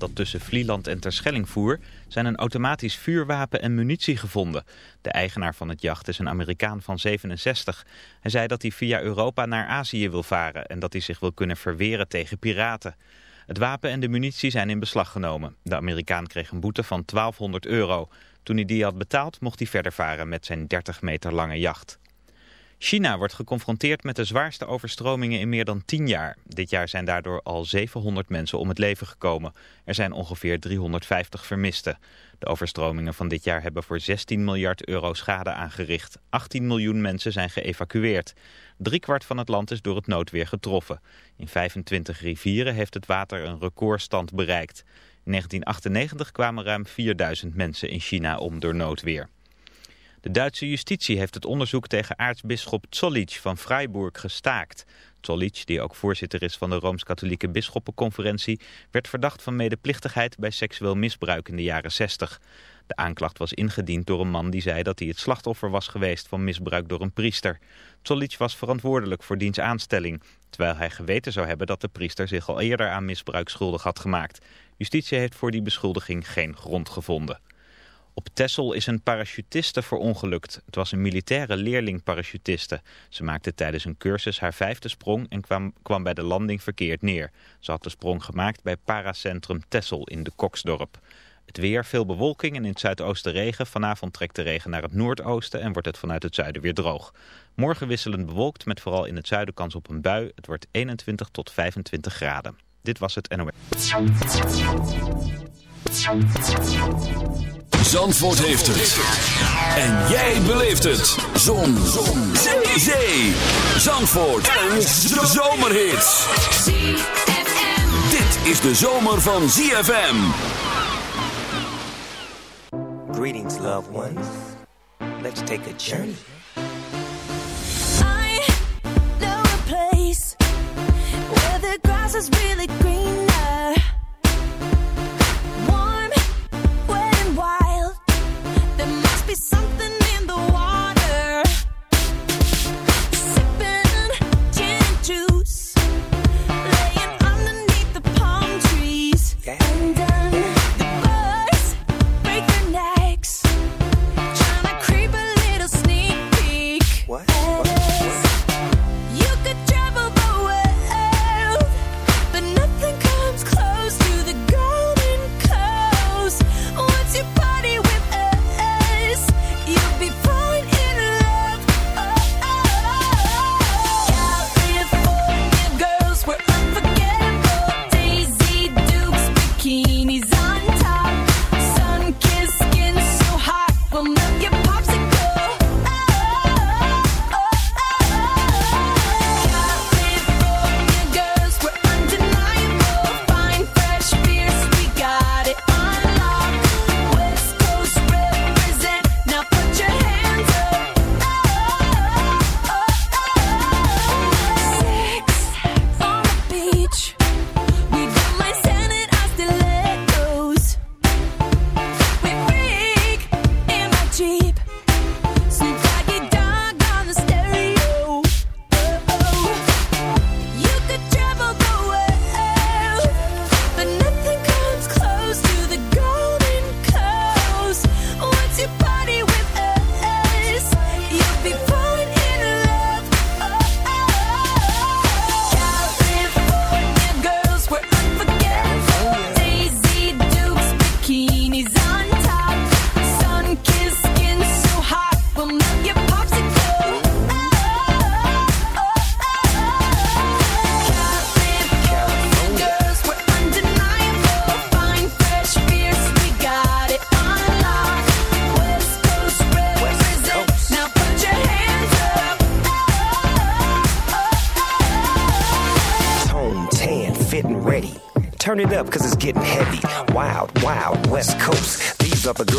dat tussen Vlieland en Terschelling voer zijn een automatisch vuurwapen en munitie gevonden. De eigenaar van het jacht is een Amerikaan van 67. Hij zei dat hij via Europa naar Azië wil varen en dat hij zich wil kunnen verweren tegen piraten. Het wapen en de munitie zijn in beslag genomen. De Amerikaan kreeg een boete van 1200 euro. Toen hij die had betaald mocht hij verder varen met zijn 30 meter lange jacht. China wordt geconfronteerd met de zwaarste overstromingen in meer dan 10 jaar. Dit jaar zijn daardoor al 700 mensen om het leven gekomen. Er zijn ongeveer 350 vermisten. De overstromingen van dit jaar hebben voor 16 miljard euro schade aangericht. 18 miljoen mensen zijn geëvacueerd. Driekwart van het land is door het noodweer getroffen. In 25 rivieren heeft het water een recordstand bereikt. In 1998 kwamen ruim 4000 mensen in China om door noodweer. De Duitse justitie heeft het onderzoek tegen aartsbisschop Zollitsch van Freiburg gestaakt. Zollitsch, die ook voorzitter is van de Rooms-Katholieke Bisschoppenconferentie, werd verdacht van medeplichtigheid bij seksueel misbruik in de jaren 60. De aanklacht was ingediend door een man die zei dat hij het slachtoffer was geweest van misbruik door een priester. Zollitsch was verantwoordelijk voor diens aanstelling, terwijl hij geweten zou hebben dat de priester zich al eerder aan misbruik schuldig had gemaakt. Justitie heeft voor die beschuldiging geen grond gevonden. Op Texel is een parachutiste verongelukt. Het was een militaire leerling parachutiste. Ze maakte tijdens een cursus haar vijfde sprong en kwam, kwam bij de landing verkeerd neer. Ze had de sprong gemaakt bij Paracentrum Texel in de Koksdorp. Het weer, veel bewolking en in het zuidoosten regen. Vanavond trekt de regen naar het noordoosten en wordt het vanuit het zuiden weer droog. Morgen wisselend bewolkt met vooral in het zuiden kans op een bui. Het wordt 21 tot 25 graden. Dit was het NOS. Zandvoort heeft het. En jij beleeft het. Zon. Zon. Zee. Zee. Zandvoort. Een zomerhit. Dit is de zomer van ZFM. Greetings, loved ones. Let's take a journey. I know a place where the grass is really greener.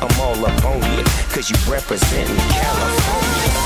I'm all up on you, cause you represent California.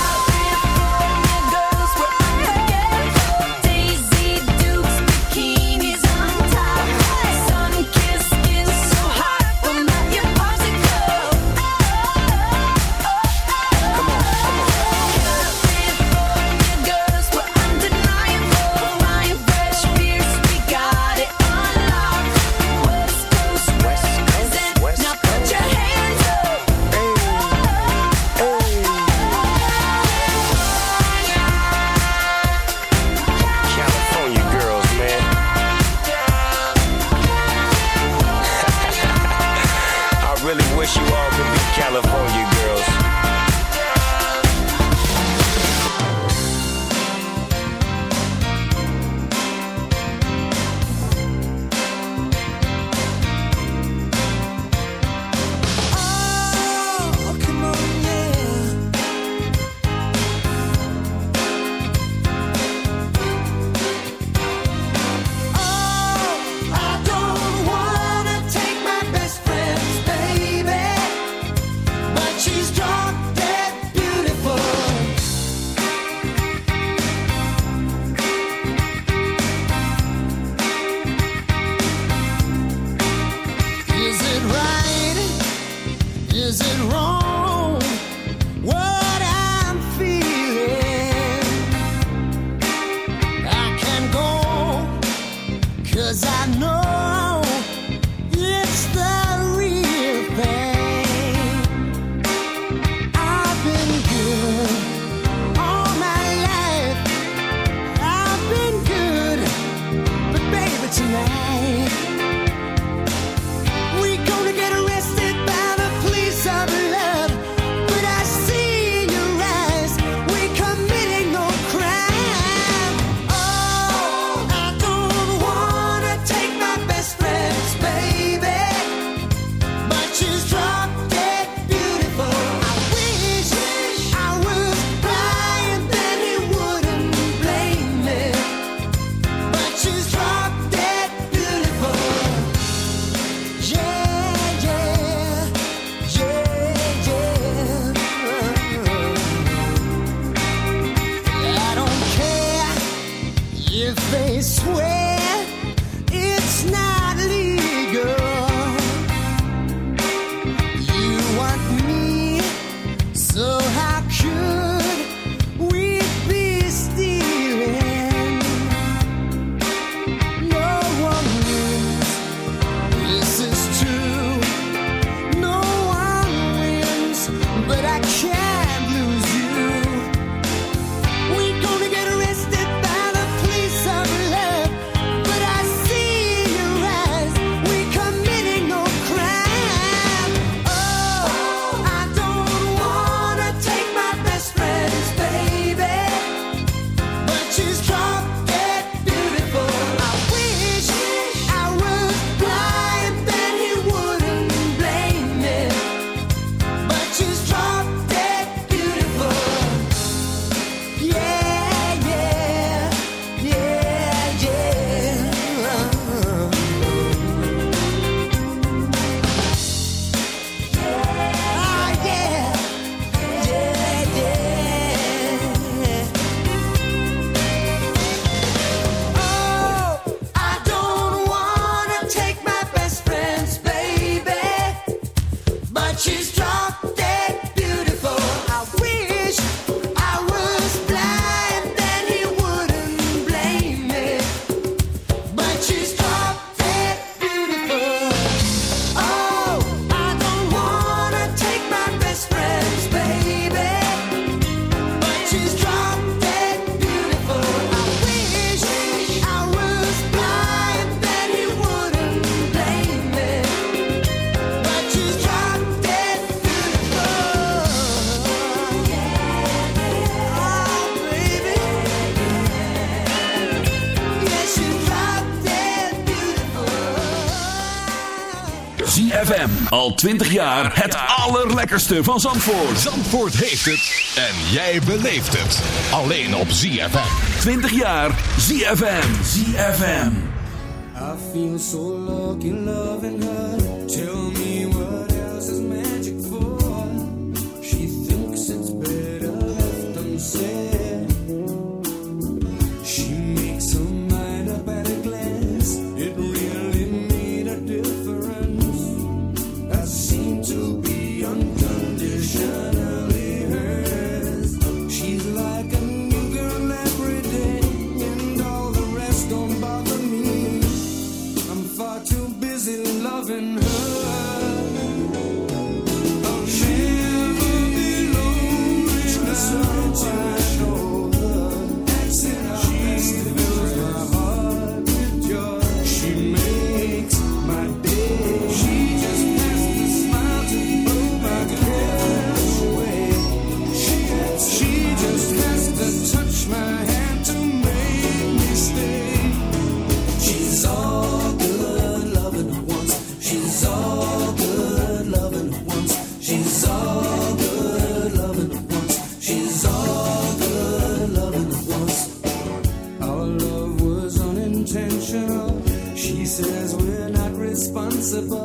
Al 20 jaar het allerlekkerste van Zandvoort. Zandvoort heeft het. En jij beleeft het. Alleen op ZFM. 20 jaar ZFM. ZFM. I feel so lucky loving her. visible.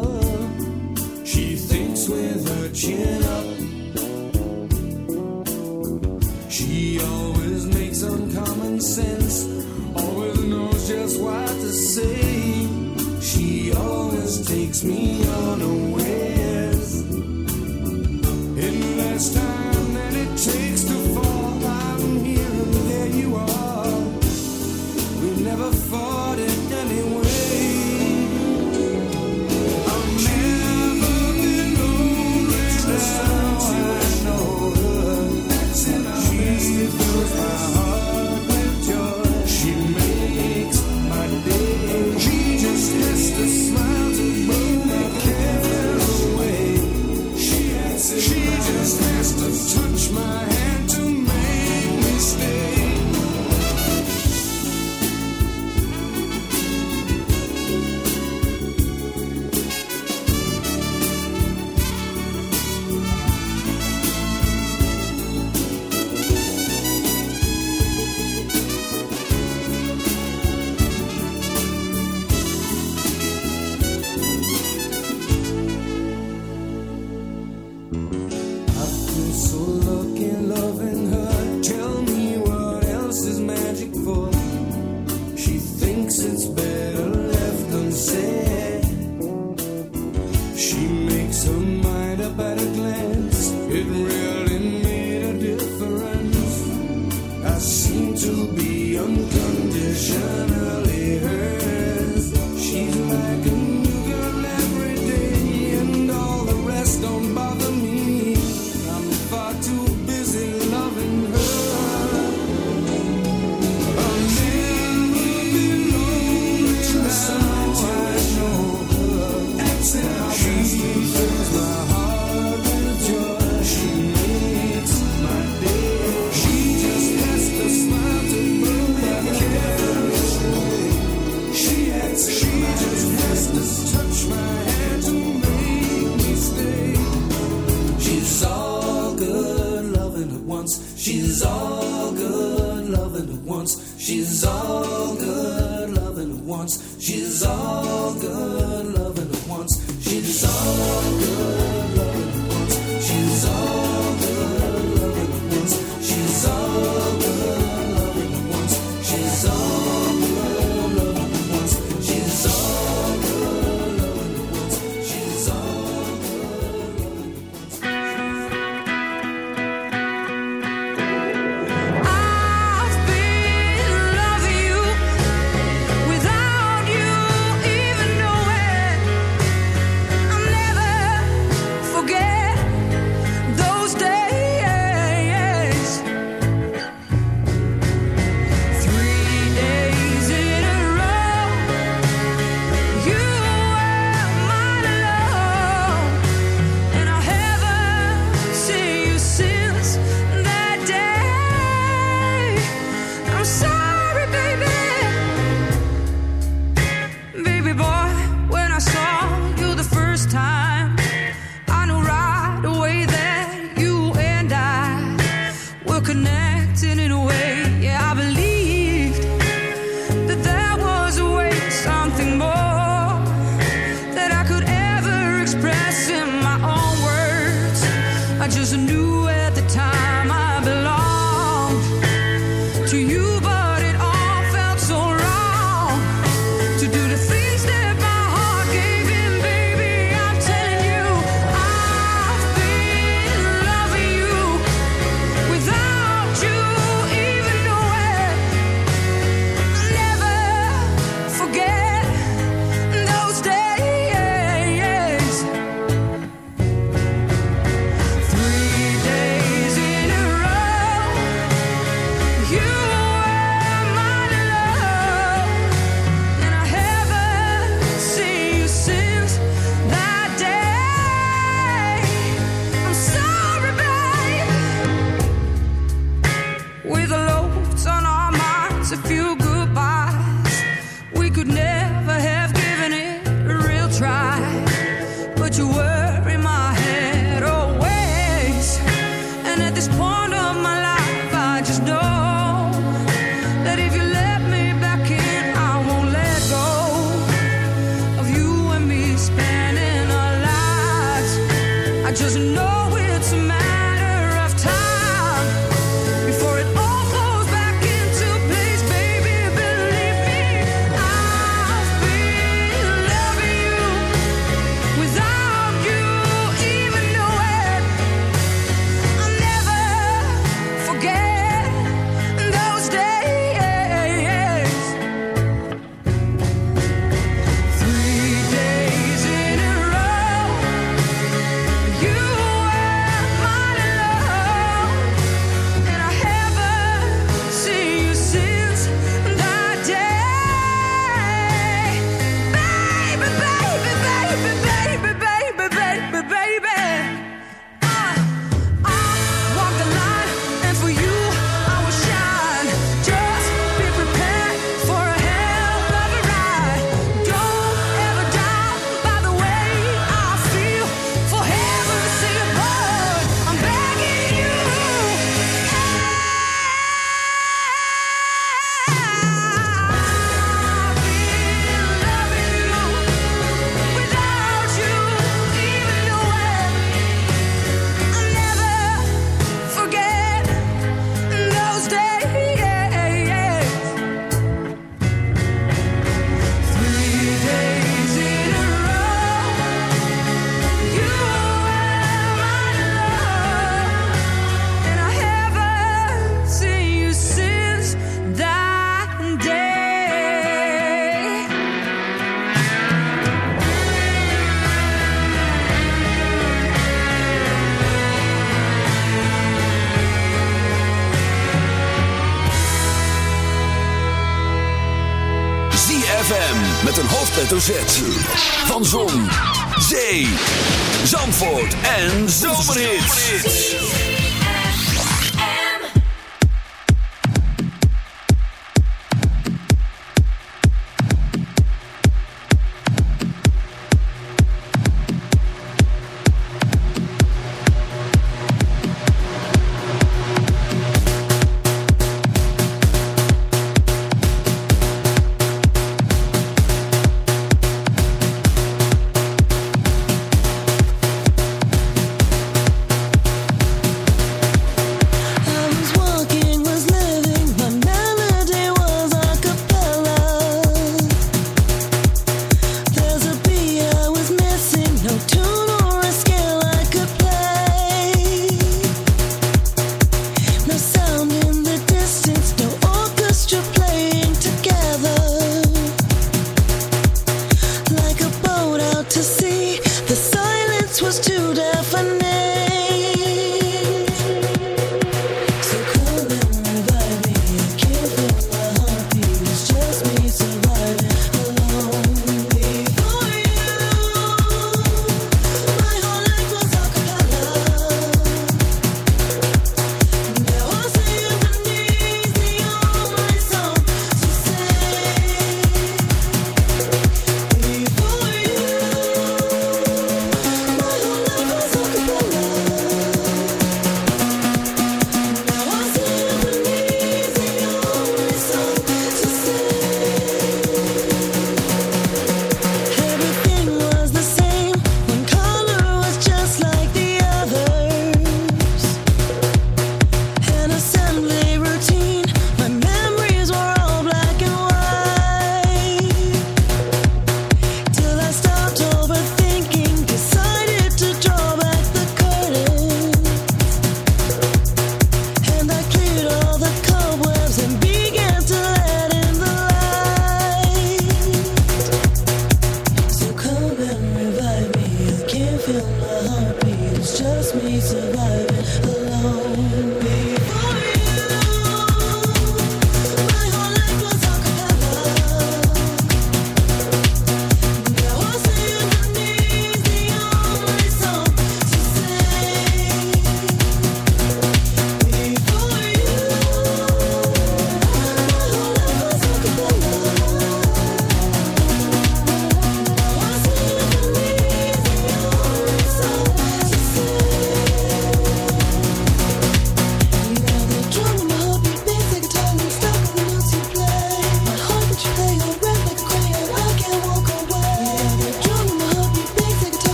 just a new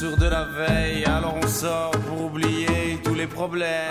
Sur de la veille. Alors on sort pour oublier tous les problèmes.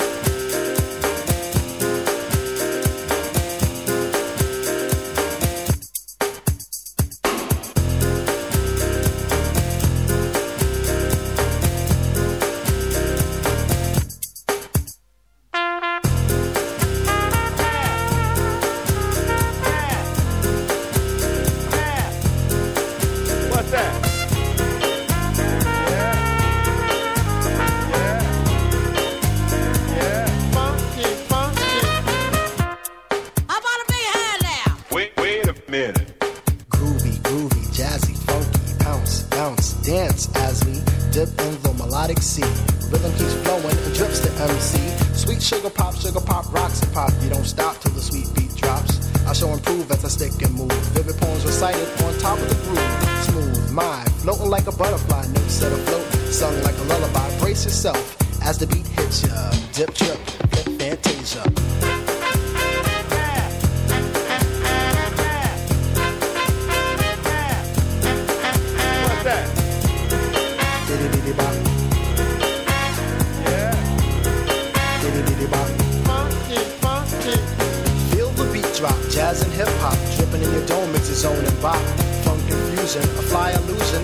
Like a butterfly, notes set afloat, sung like a lullaby. Brace yourself as the beat hits ya. Dip, trip, flip, fantasia. What's that? Diddy-diddy-bop. Diddy-diddy-bop. Funky, funky. Feel the beat drop, jazz and hip hop, dripping in your dome, it's a zone and bop. Funk confusion, a fly illusion,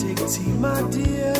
take tea, my dear.